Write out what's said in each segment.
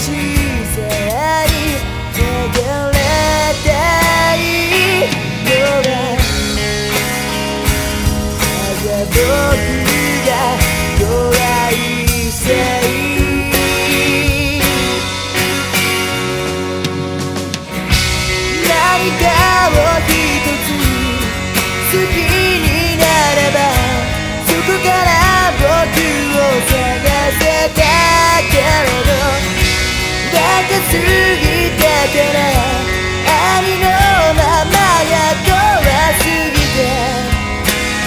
see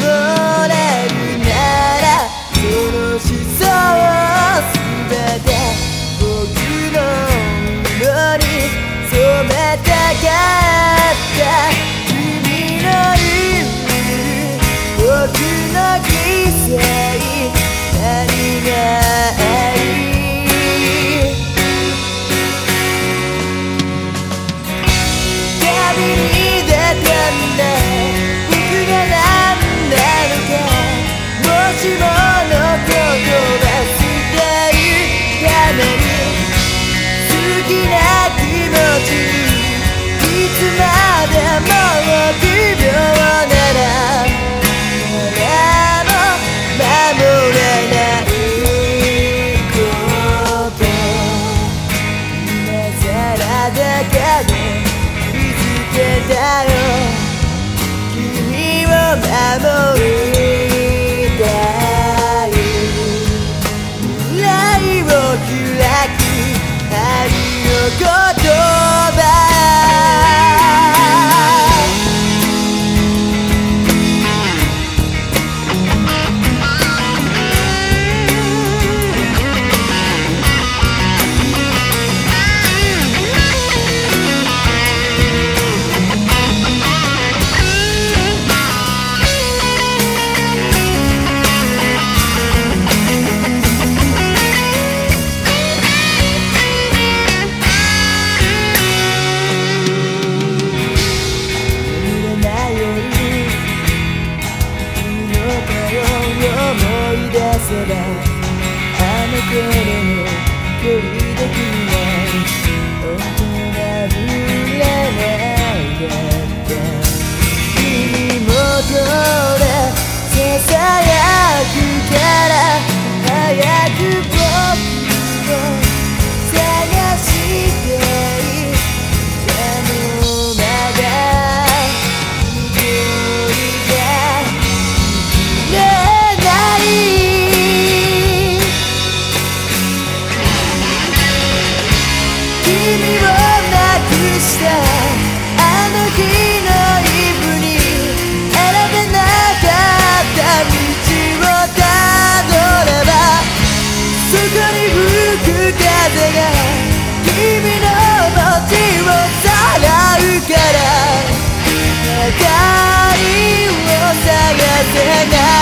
love. きな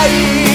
life